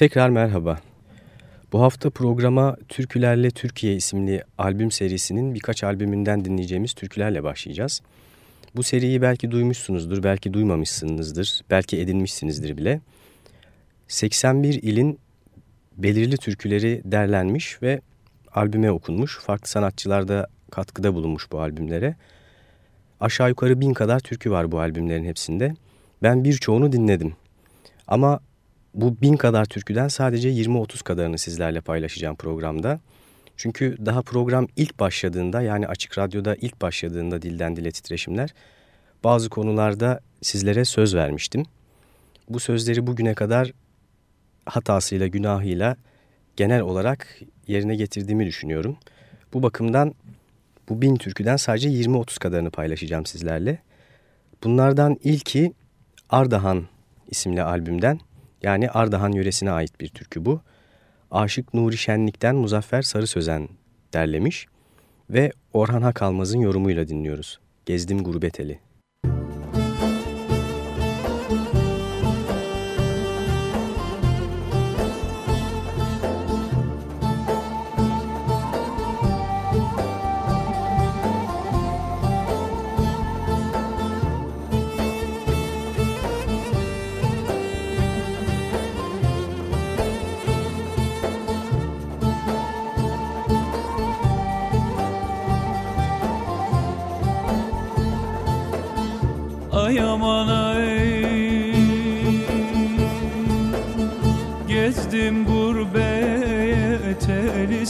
Tekrar merhaba. Bu hafta programa Türkülerle Türkiye isimli albüm serisinin birkaç albümünden dinleyeceğimiz türkülerle başlayacağız. Bu seriyi belki duymuşsunuzdur, belki duymamışsınızdır, belki edinmişsinizdir bile. 81 ilin belirli türküleri derlenmiş ve albüme okunmuş. Farklı sanatçılar da katkıda bulunmuş bu albümlere. Aşağı yukarı bin kadar türkü var bu albümlerin hepsinde. Ben birçoğunu dinledim. Ama bu bin kadar türküden sadece 20-30 kadarını sizlerle paylaşacağım programda. Çünkü daha program ilk başladığında yani Açık Radyo'da ilk başladığında Dilden Dile Titreşimler bazı konularda sizlere söz vermiştim. Bu sözleri bugüne kadar hatasıyla günahıyla genel olarak yerine getirdiğimi düşünüyorum. Bu bakımdan bu bin türküden sadece 20-30 kadarını paylaşacağım sizlerle. Bunlardan ilki Ardahan isimli albümden yani Ardahan yöresine ait bir türkü bu. Aşık Nuri Şenlik'ten Muzaffer Sarı Sözen derlemiş ve Orhan Hakalmaz'ın yorumuyla dinliyoruz. Gezdim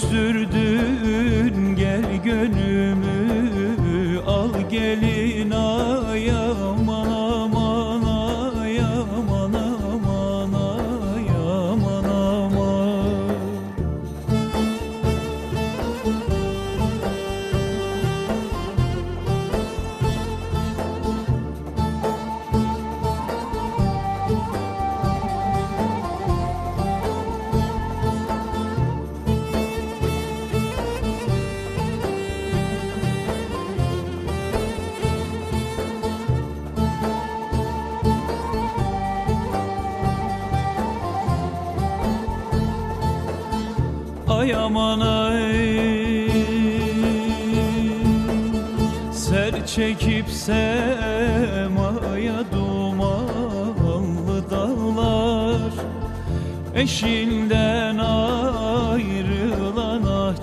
küstürdün çekip semaya dumanlı dağlar. Eşinden ayrılan ah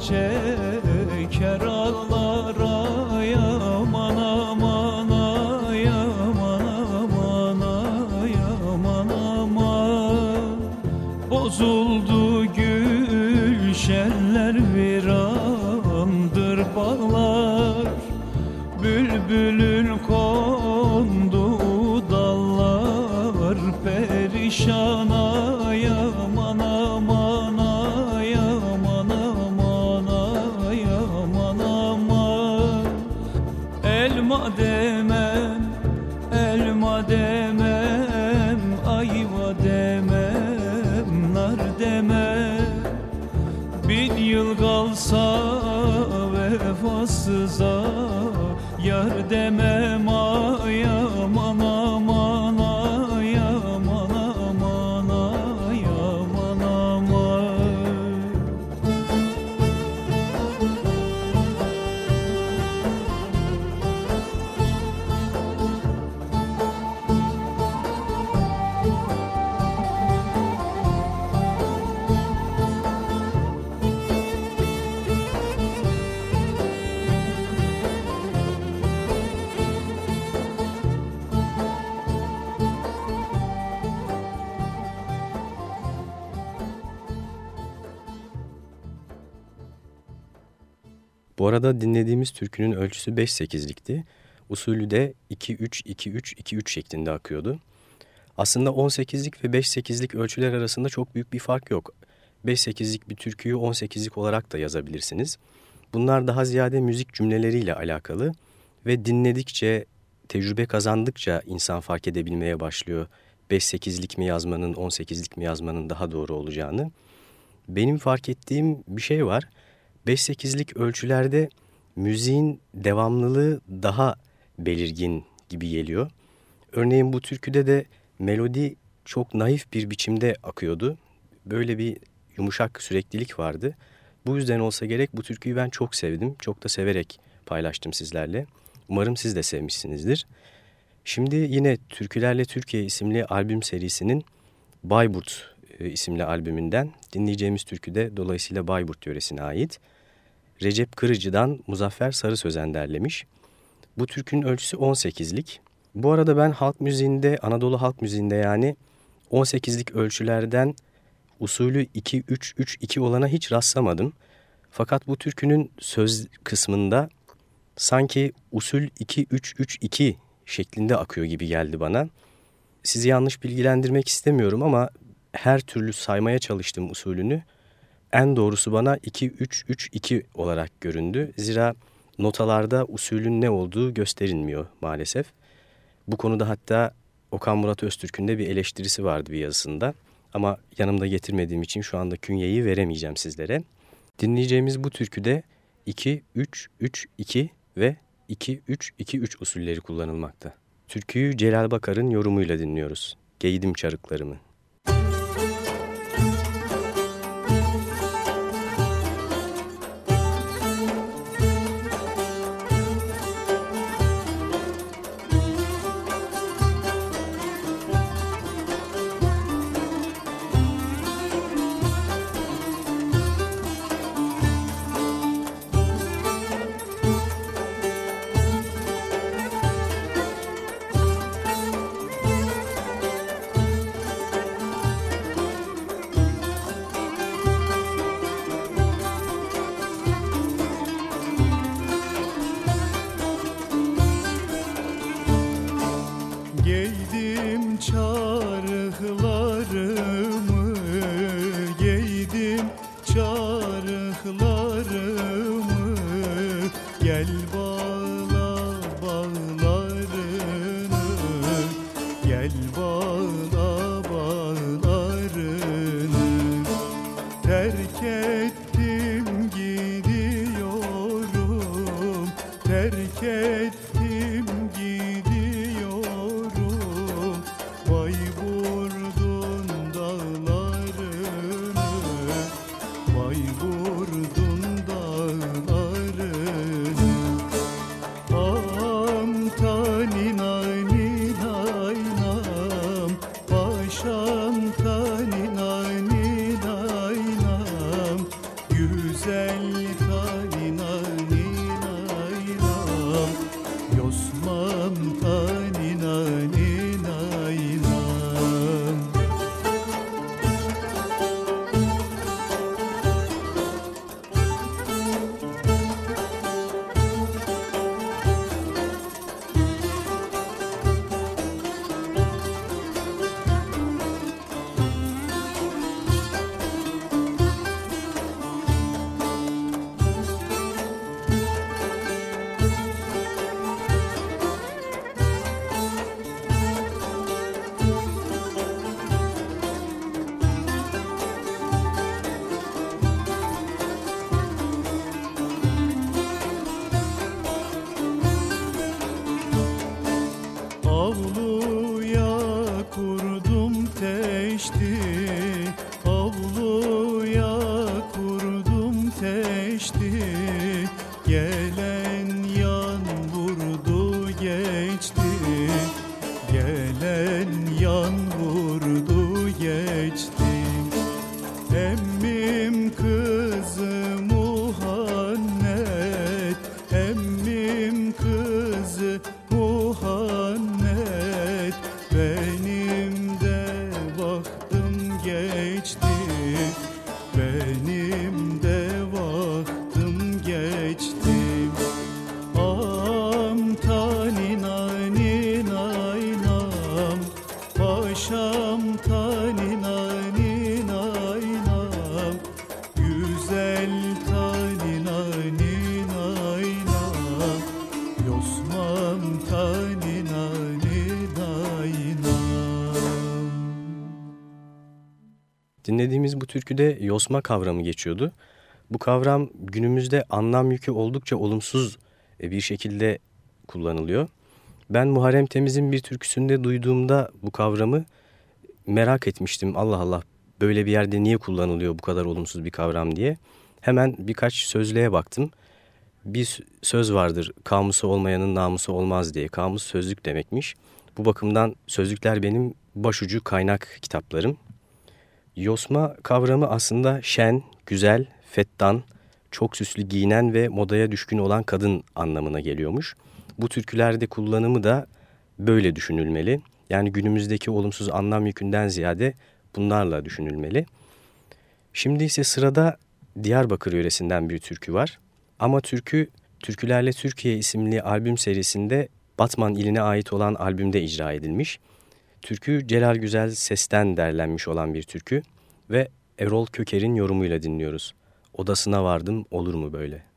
Bu arada dinlediğimiz türkünün ölçüsü 5-8'likti. Usulü de 2-3-2-3-2-3 şeklinde akıyordu. Aslında 18'lik ve 5-8'lik ölçüler arasında çok büyük bir fark yok. 5-8'lik bir türküyü 18'lik olarak da yazabilirsiniz. Bunlar daha ziyade müzik cümleleriyle alakalı ve dinledikçe, tecrübe kazandıkça insan fark edebilmeye başlıyor. 5-8'lik mi yazmanın, 18'lik mi yazmanın daha doğru olacağını. Benim fark ettiğim bir şey var. 5-8'lik ölçülerde müziğin devamlılığı daha belirgin gibi geliyor. Örneğin bu türküde de melodi çok naif bir biçimde akıyordu. Böyle bir yumuşak süreklilik vardı. Bu yüzden olsa gerek bu türküyü ben çok sevdim. Çok da severek paylaştım sizlerle. Umarım siz de sevmişsinizdir. Şimdi yine Türkülerle Türkiye isimli albüm serisinin Bayburt e, isimli albümünden dinleyeceğimiz türkü de dolayısıyla Bayburt yöresine ait. Recep Kırıcı'dan Muzaffer Sarı Sözen derlemiş. Bu türkünün ölçüsü 18'lik. Bu arada ben halk müziğinde, Anadolu halk müziğinde yani 18'lik ölçülerden usulü 2-3-3-2 olana hiç rastlamadım. Fakat bu türkünün söz kısmında sanki usul 2-3-3-2 şeklinde akıyor gibi geldi bana. Sizi yanlış bilgilendirmek istemiyorum ama her türlü saymaya çalıştım usulünü. En doğrusu bana 2-3-3-2 olarak göründü. Zira notalarda usulün ne olduğu gösterilmiyor maalesef. Bu konuda hatta Okan Murat Öztürk'ün de bir eleştirisi vardı bir yazısında. Ama yanımda getirmediğim için şu anda künyeyi veremeyeceğim sizlere. Dinleyeceğimiz bu türküde 2-3-3-2 ve 2-3-2-3 usulleri kullanılmakta. Türküyü Celal Bakar'ın yorumuyla dinliyoruz. Geydim çarıklarımı. Türküde yosma kavramı geçiyordu. Bu kavram günümüzde anlam yükü oldukça olumsuz e, bir şekilde kullanılıyor. Ben Muharrem Temiz'in bir türküsünde duyduğumda bu kavramı merak etmiştim. Allah Allah böyle bir yerde niye kullanılıyor bu kadar olumsuz bir kavram diye. Hemen birkaç sözlüğe baktım. Bir söz vardır kamusu olmayanın namusu olmaz diye. Kamus sözlük demekmiş. Bu bakımdan sözlükler benim başucu kaynak kitaplarım. Yosma kavramı aslında şen, güzel, fettan, çok süslü giyinen ve modaya düşkün olan kadın anlamına geliyormuş. Bu türkülerde kullanımı da böyle düşünülmeli. Yani günümüzdeki olumsuz anlam yükünden ziyade bunlarla düşünülmeli. Şimdi ise sırada Diyarbakır yöresinden bir türkü var. Ama türkü Türkülerle Türkiye isimli albüm serisinde Batman iline ait olan albümde icra edilmiş. Türkü Celal Güzel sesten derlenmiş olan bir türkü ve Erol Köker'in yorumuyla dinliyoruz. Odasına vardım olur mu böyle?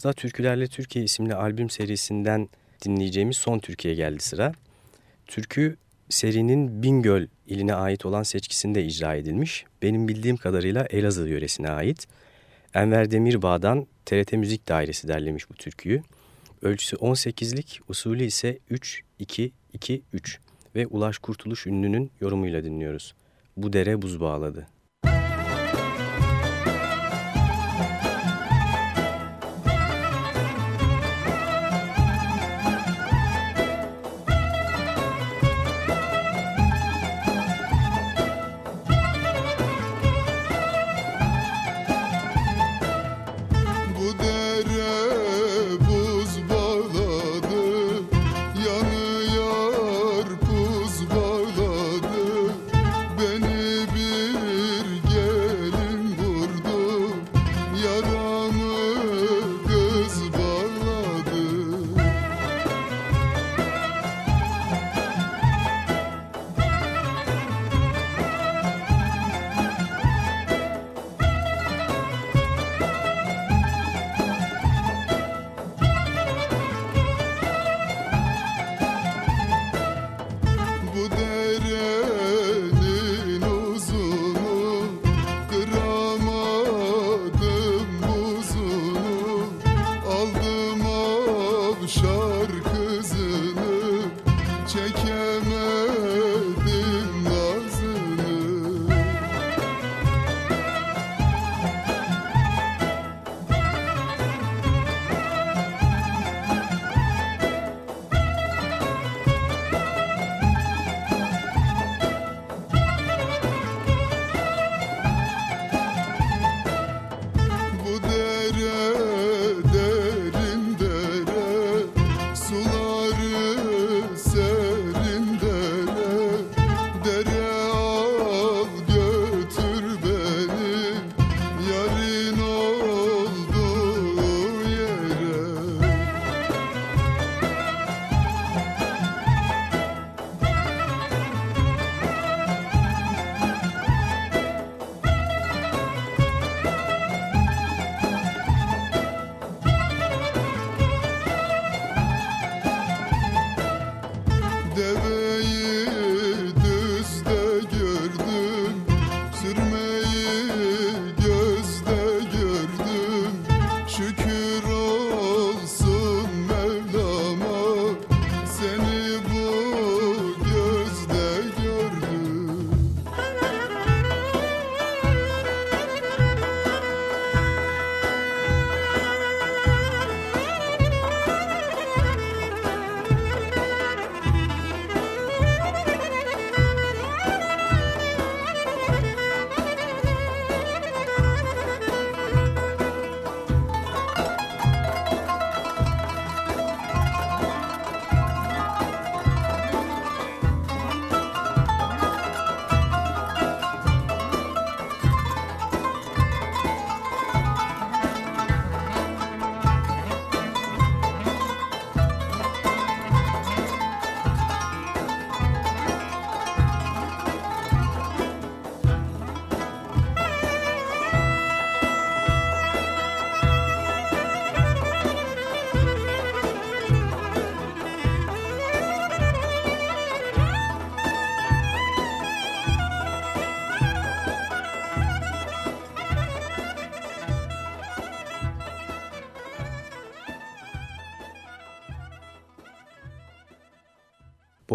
Hafta Türkülerle Türkiye isimli albüm serisinden dinleyeceğimiz son Türkiye geldi sıra. Türkü serinin Bingöl iline ait olan seçkisinde icra edilmiş. Benim bildiğim kadarıyla Elazığ yöresine ait. Enver Demirbağ'dan TRT Müzik Dairesi derlemiş bu türküyü. Ölçüsü 18'lik, usulü ise 3-2-2-3 ve Ulaş Kurtuluş ünlünün yorumuyla dinliyoruz. Bu dere buz bağladı.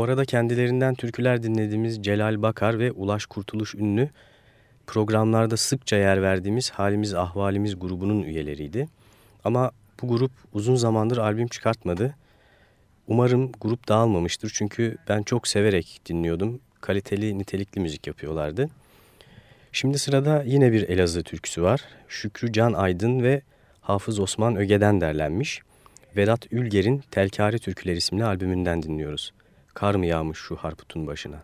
Arada kendilerinden türküler dinlediğimiz Celal Bakar ve Ulaş Kurtuluş ünlü programlarda sıkça yer verdiğimiz Halimiz Ahvalimiz grubunun üyeleriydi. Ama bu grup uzun zamandır albüm çıkartmadı. Umarım grup dağılmamıştır çünkü ben çok severek dinliyordum. Kaliteli, nitelikli müzik yapıyorlardı. Şimdi sırada yine bir Elazığ türküsü var. Şükrü Can Aydın ve Hafız Osman Öge'den derlenmiş. Vedat Ülger'in Telkari Türküler isimli albümünden dinliyoruz. Kar mı yağmış şu harputun başına?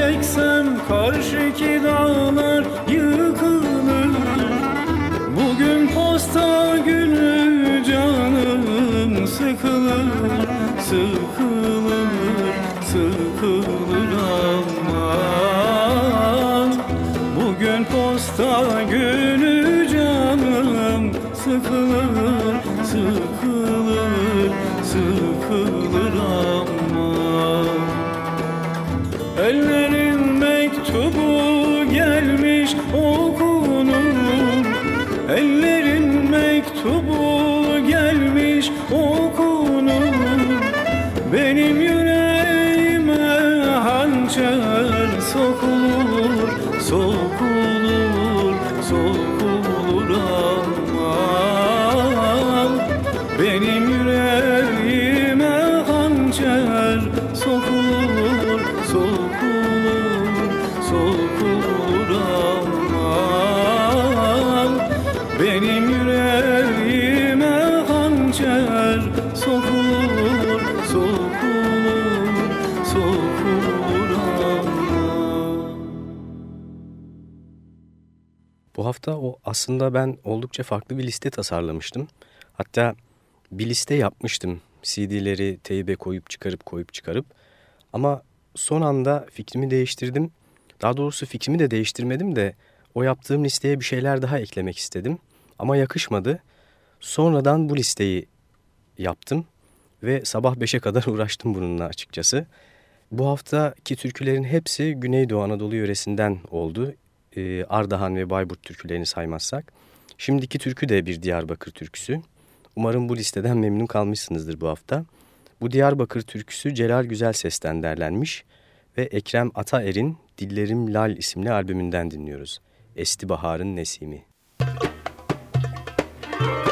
çeksem karşıki dağlar yıkılır. Bugün posta günü canım sıkılır. Sıkılır, sıkılır aman. Bugün posta günü canım sıkılır, hafta o aslında ben oldukça farklı bir liste tasarlamıştım. Hatta bir liste yapmıştım. CD'leri teybe koyup çıkarıp koyup çıkarıp. Ama son anda fikrimi değiştirdim. Daha doğrusu fikrimi de değiştirmedim de o yaptığım listeye bir şeyler daha eklemek istedim. Ama yakışmadı. Sonradan bu listeyi yaptım ve sabah 5'e kadar uğraştım bununla açıkçası. Bu haftaki türkülerin hepsi Güneydoğu Anadolu yöresinden oldu. Ee, Ardahan ve Bayburt türkülerini saymazsak. Şimdiki türkü de bir Diyarbakır türküsü. Umarım bu listeden memnun kalmışsınızdır bu hafta. Bu Diyarbakır türküsü Celal Güzel Ses'ten derlenmiş ve Ekrem Ataer'in Dillerim Lal isimli albümünden dinliyoruz. Esti Bahar'ın Nesimi. Bak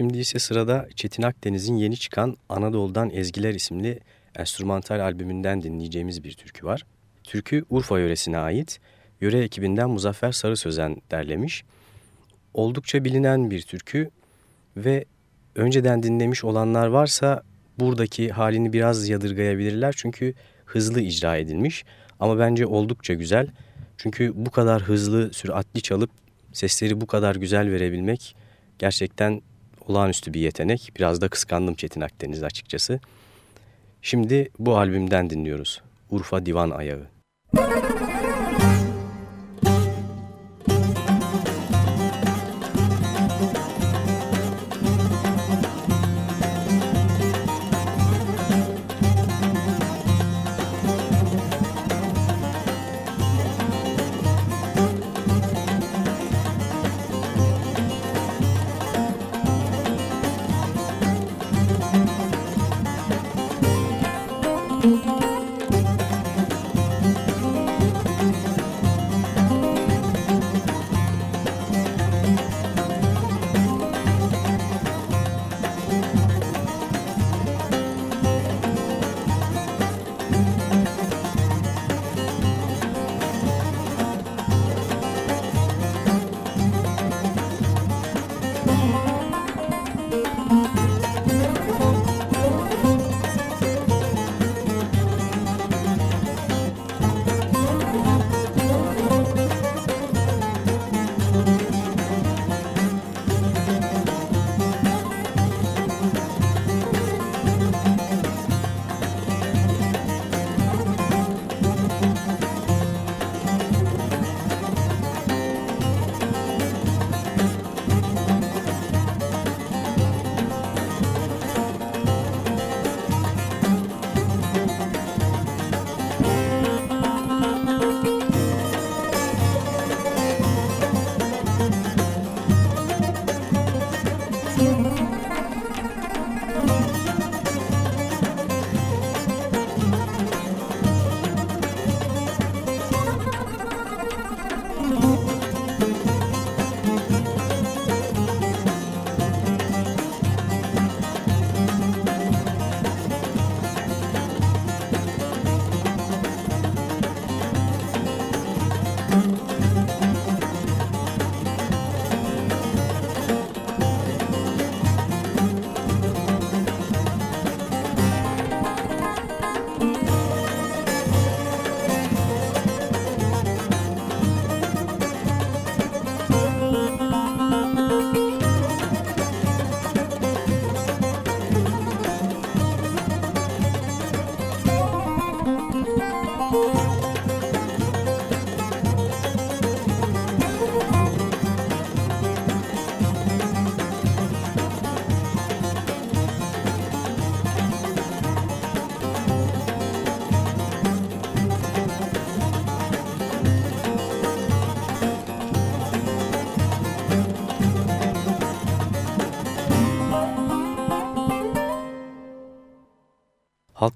Şimdi ise sırada Çetin Akdeniz'in yeni çıkan Anadolu'dan Ezgiler isimli enstrümantal albümünden dinleyeceğimiz bir türkü var. Türkü Urfa yöresine ait. Yöre ekibinden Muzaffer Sarı Sözen derlemiş. Oldukça bilinen bir türkü ve önceden dinlemiş olanlar varsa buradaki halini biraz yadırgayabilirler. Çünkü hızlı icra edilmiş ama bence oldukça güzel. Çünkü bu kadar hızlı, süratli çalıp sesleri bu kadar güzel verebilmek gerçekten olağanüstü bir yetenek. Biraz da kıskandım Çetin Akdeniz açıkçası. Şimdi bu albümden dinliyoruz. Urfa Divan Ayağı. Müzik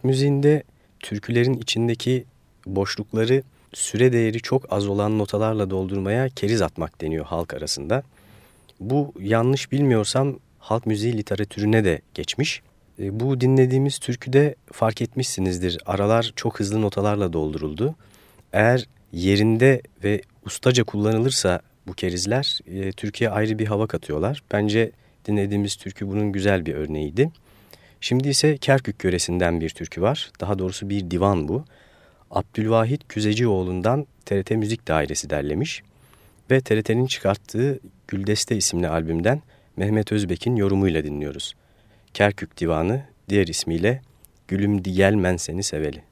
müziğinde türkülerin içindeki boşlukları süre değeri çok az olan notalarla doldurmaya keriz atmak deniyor halk arasında. Bu yanlış bilmiyorsam halk müziği literatürüne de geçmiş. E, bu dinlediğimiz türküde fark etmişsinizdir aralar çok hızlı notalarla dolduruldu. Eğer yerinde ve ustaca kullanılırsa bu kerizler e, Türkiye ayrı bir hava katıyorlar. Bence dinlediğimiz türkü bunun güzel bir örneğiydi. Şimdi ise Kerkük yöresinden bir türkü var. Daha doğrusu bir divan bu. Abdülvahit Küzecioğlu'ndan TRT Müzik Dairesi derlemiş ve TRT'nin çıkarttığı Güldeste isimli albümden Mehmet Özbek'in yorumuyla dinliyoruz. Kerkük Divanı diğer ismiyle Gülüm Diyel Men Seni Seveli.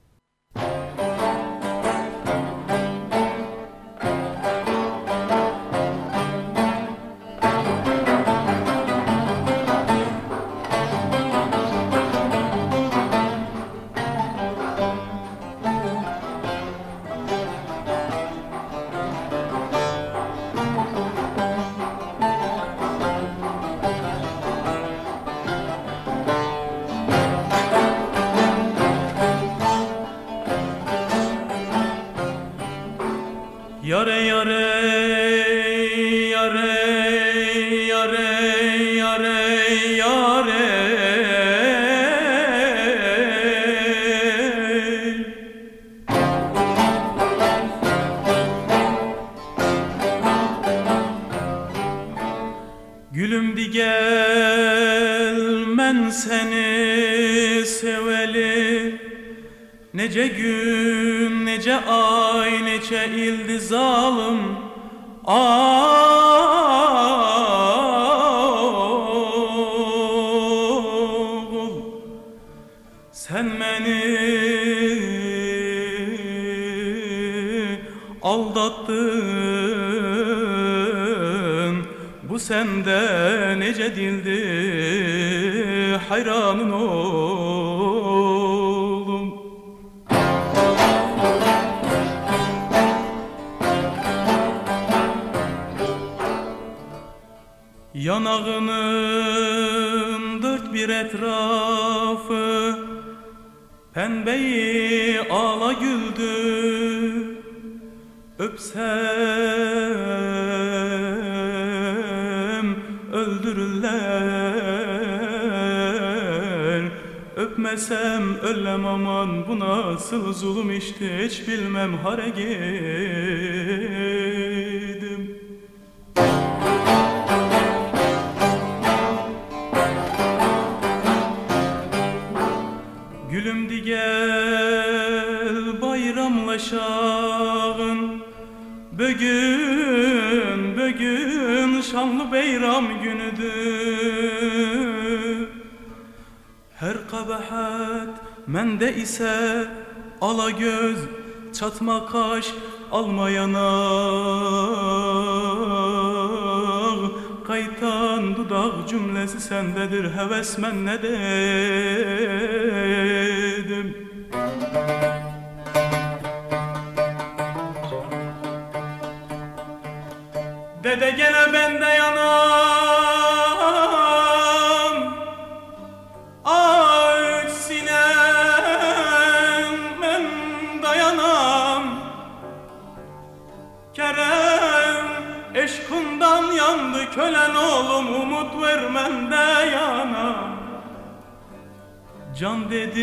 Kabahat mende ise ala göz çatma kaş almayana. Kaytan dudak cümlesi sendedir heves men ne Can dedim,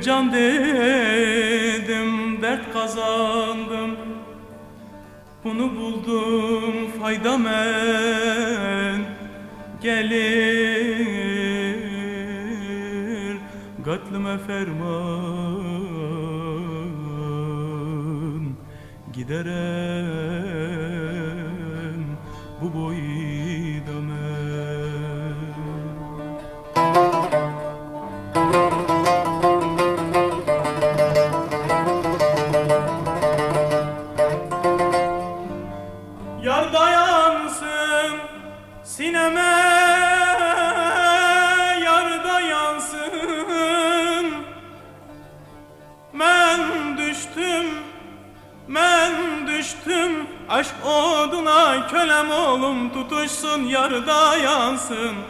can dedim, dert kazandım. Bunu buldum fayda men gelir. Katlime ferman giderem olmasın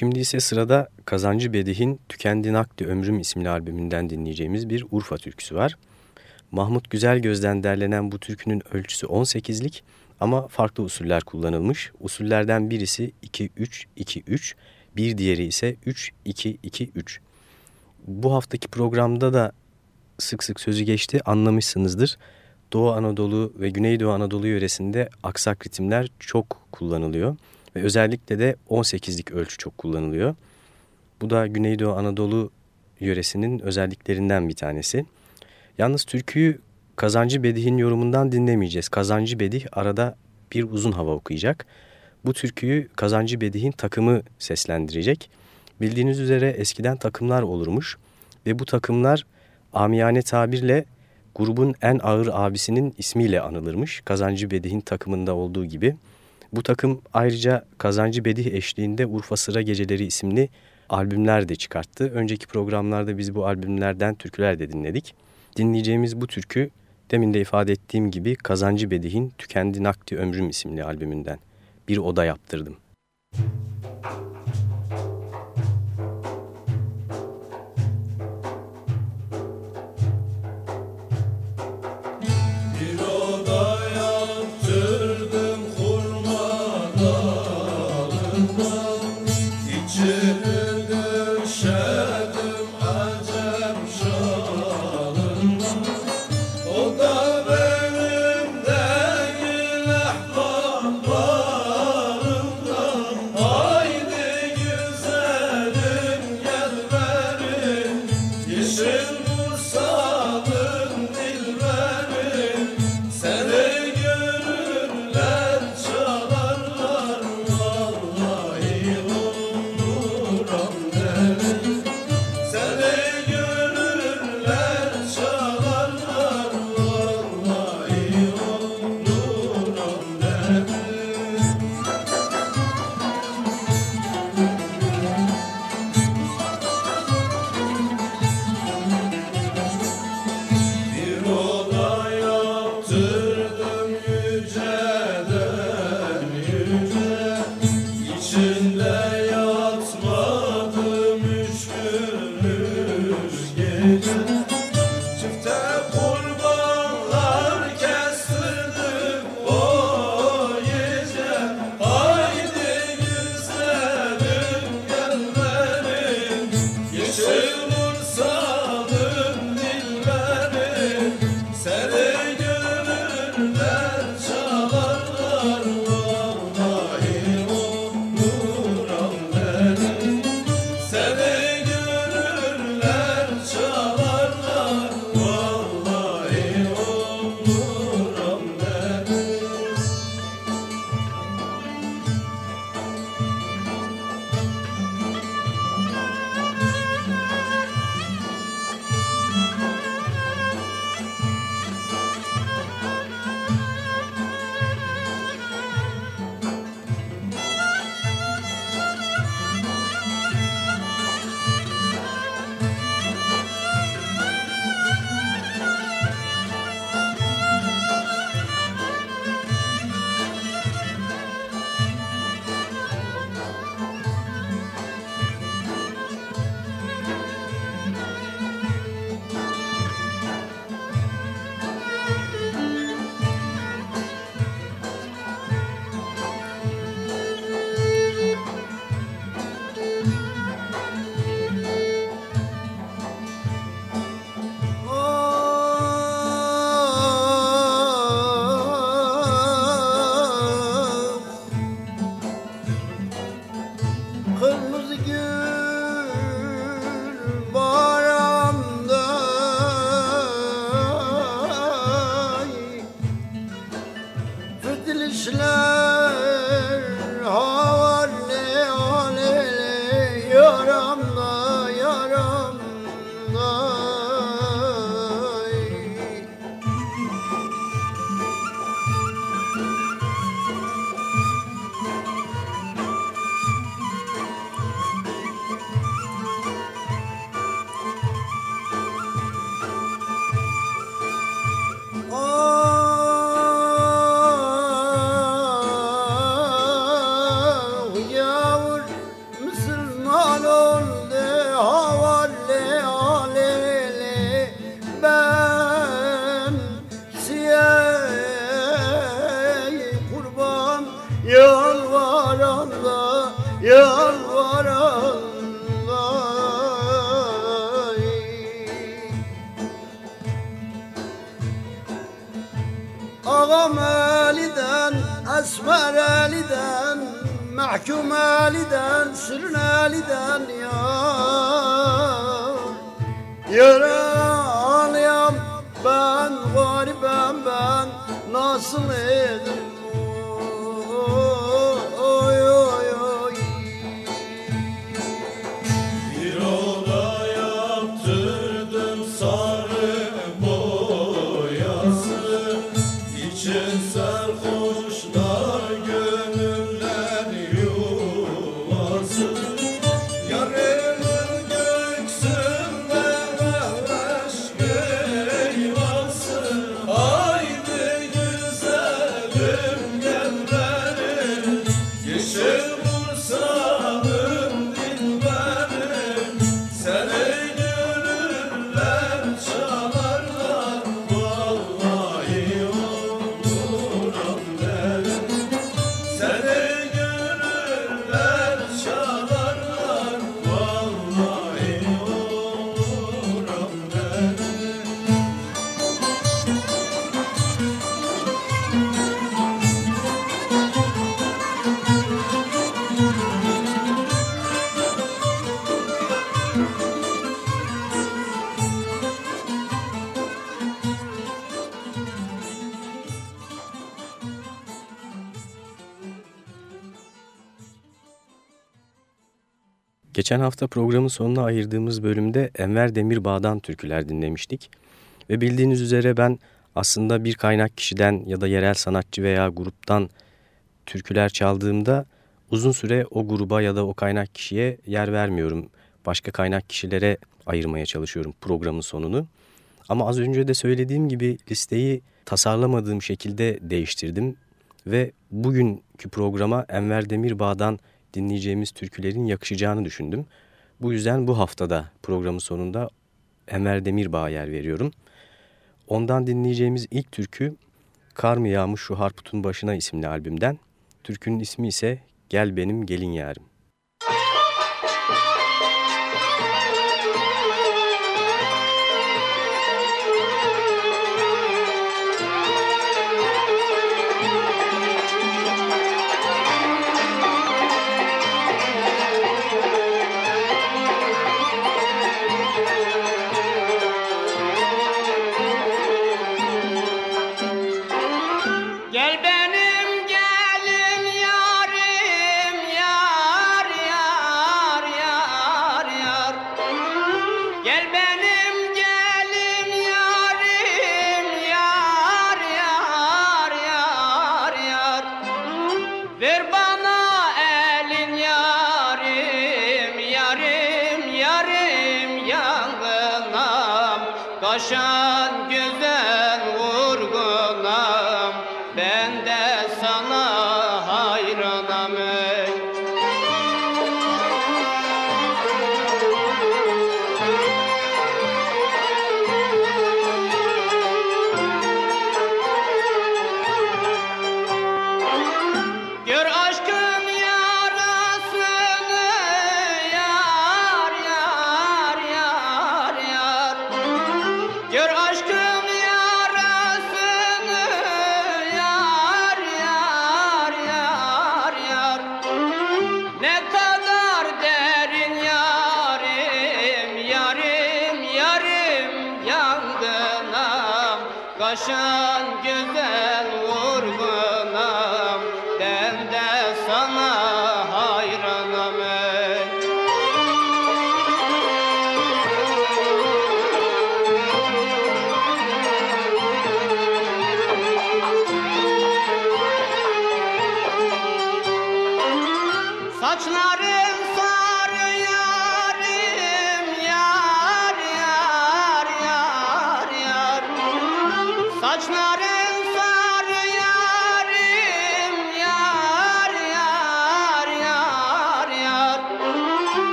Şimdi ise sırada Kazancı Bedih'in Tükendi Nakdi Ömrüm isimli albümünden dinleyeceğimiz bir Urfa türküsü var. Mahmut Güzelgöz'den derlenen bu türkünün ölçüsü 18'lik ama farklı usuller kullanılmış. Usullerden birisi 2-3-2-3, bir diğeri ise 3-2-2-3. Bu haftaki programda da sık sık sözü geçti anlamışsınızdır. Doğu Anadolu ve Güneydoğu Anadolu yöresinde aksak ritimler çok kullanılıyor. Ve özellikle de 18'lik ölçü çok kullanılıyor. Bu da Güneydoğu Anadolu yöresinin özelliklerinden bir tanesi. Yalnız türküyü Kazancı Bedih'in yorumundan dinlemeyeceğiz. Kazancı Bedih arada bir uzun hava okuyacak. Bu türküyü Kazancı Bedih'in takımı seslendirecek. Bildiğiniz üzere eskiden takımlar olurmuş ve bu takımlar amiyane tabirle grubun en ağır abisinin ismiyle anılırmış. Kazancı Bedih'in takımında olduğu gibi. Bu takım ayrıca Kazancı Bedih eşliğinde Urfa Sıra Geceleri isimli albümler de çıkarttı. Önceki programlarda biz bu albümlerden türküler de dinledik. Dinleyeceğimiz bu türkü demin de ifade ettiğim gibi Kazancı Bedih'in Tükendi Nakti Ömrüm isimli albümünden. Bir oda yaptırdım. gönüller Geçen hafta programın sonuna ayırdığımız bölümde Enver Demirbağ'dan türküler dinlemiştik. Ve bildiğiniz üzere ben aslında bir kaynak kişiden ya da yerel sanatçı veya gruptan türküler çaldığımda uzun süre o gruba ya da o kaynak kişiye yer vermiyorum. Başka kaynak kişilere ayırmaya çalışıyorum programın sonunu. Ama az önce de söylediğim gibi listeyi tasarlamadığım şekilde değiştirdim ve bugünkü programa Enver Demirbağ'dan dinleyeceğimiz türkülerin yakışacağını düşündüm. Bu yüzden bu haftada programın sonunda Enver Demirbağ'a yer veriyorum. Ondan dinleyeceğimiz ilk türkü Kar mı yağmış şu harputun başına isimli albümden. Türkünün ismi ise Gel benim gelin yarim.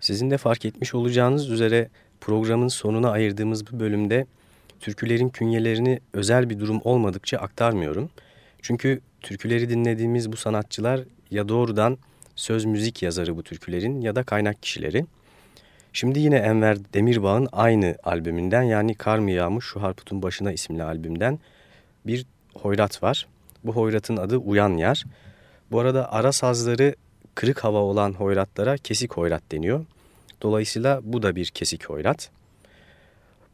Sizin de fark etmiş olacağınız üzere programın sonuna ayırdığımız bu bölümde türkülerin künyelerini özel bir durum olmadıkça aktarmıyorum. Çünkü türküleri dinlediğimiz bu sanatçılar ya doğrudan söz müzik yazarı bu türkülerin ya da kaynak kişileri. Şimdi yine Enver Demirbağ'ın aynı albümünden yani Kar mı Yağmış Şu Harputun Başına isimli albümden bir hoyrat var. Bu hoyratın adı Uyan Yar. Bu arada ara sazları kırık hava olan hoyratlara kesik hoyrat deniyor. Dolayısıyla bu da bir kesik hoyrat.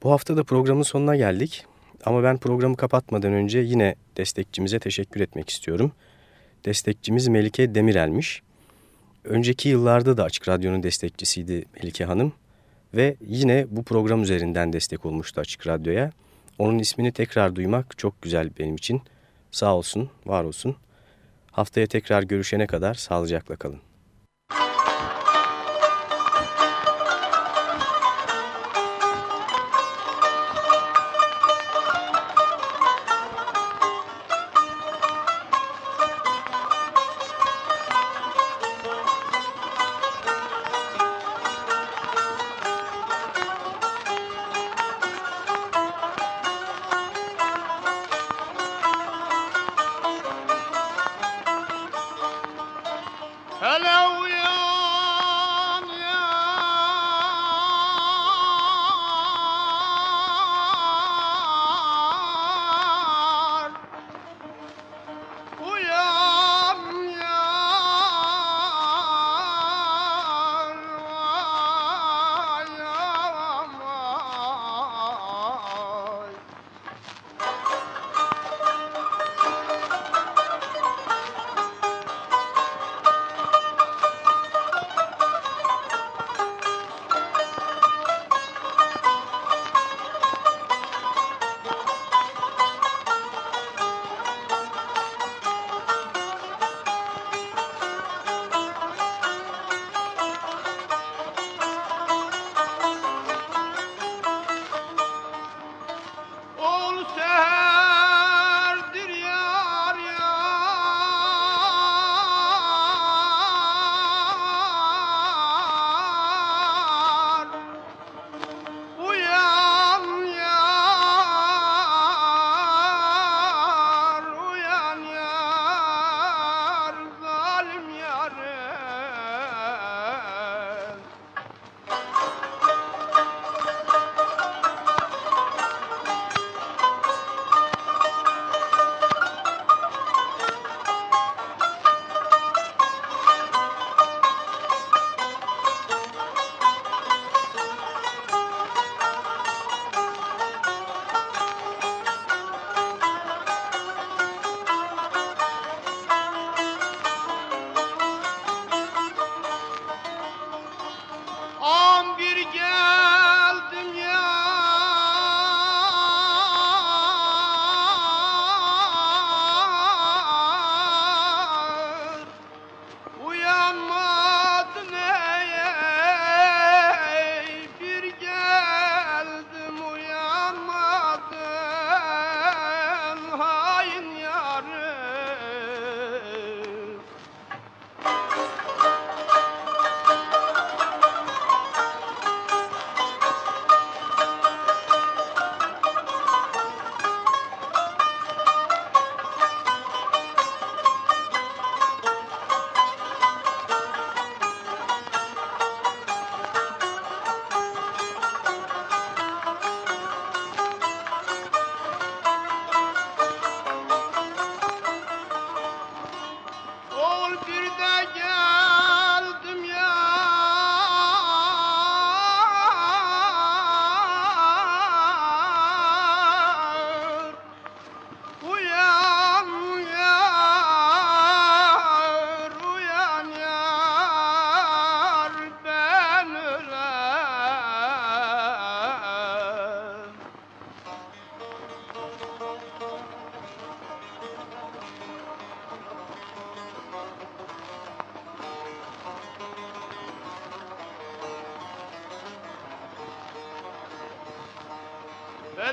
Bu hafta da programın sonuna geldik. Ama ben programı kapatmadan önce yine destekçimize teşekkür etmek istiyorum. Destekçimiz Melike Demirel'miş. Önceki yıllarda da Açık Radyo'nun destekçisiydi Melike Hanım ve yine bu program üzerinden destek olmuştu Açık Radyo'ya. Onun ismini tekrar duymak çok güzel benim için. Sağ olsun, var olsun. Haftaya tekrar görüşene kadar sağlıcakla kalın.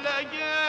لجاء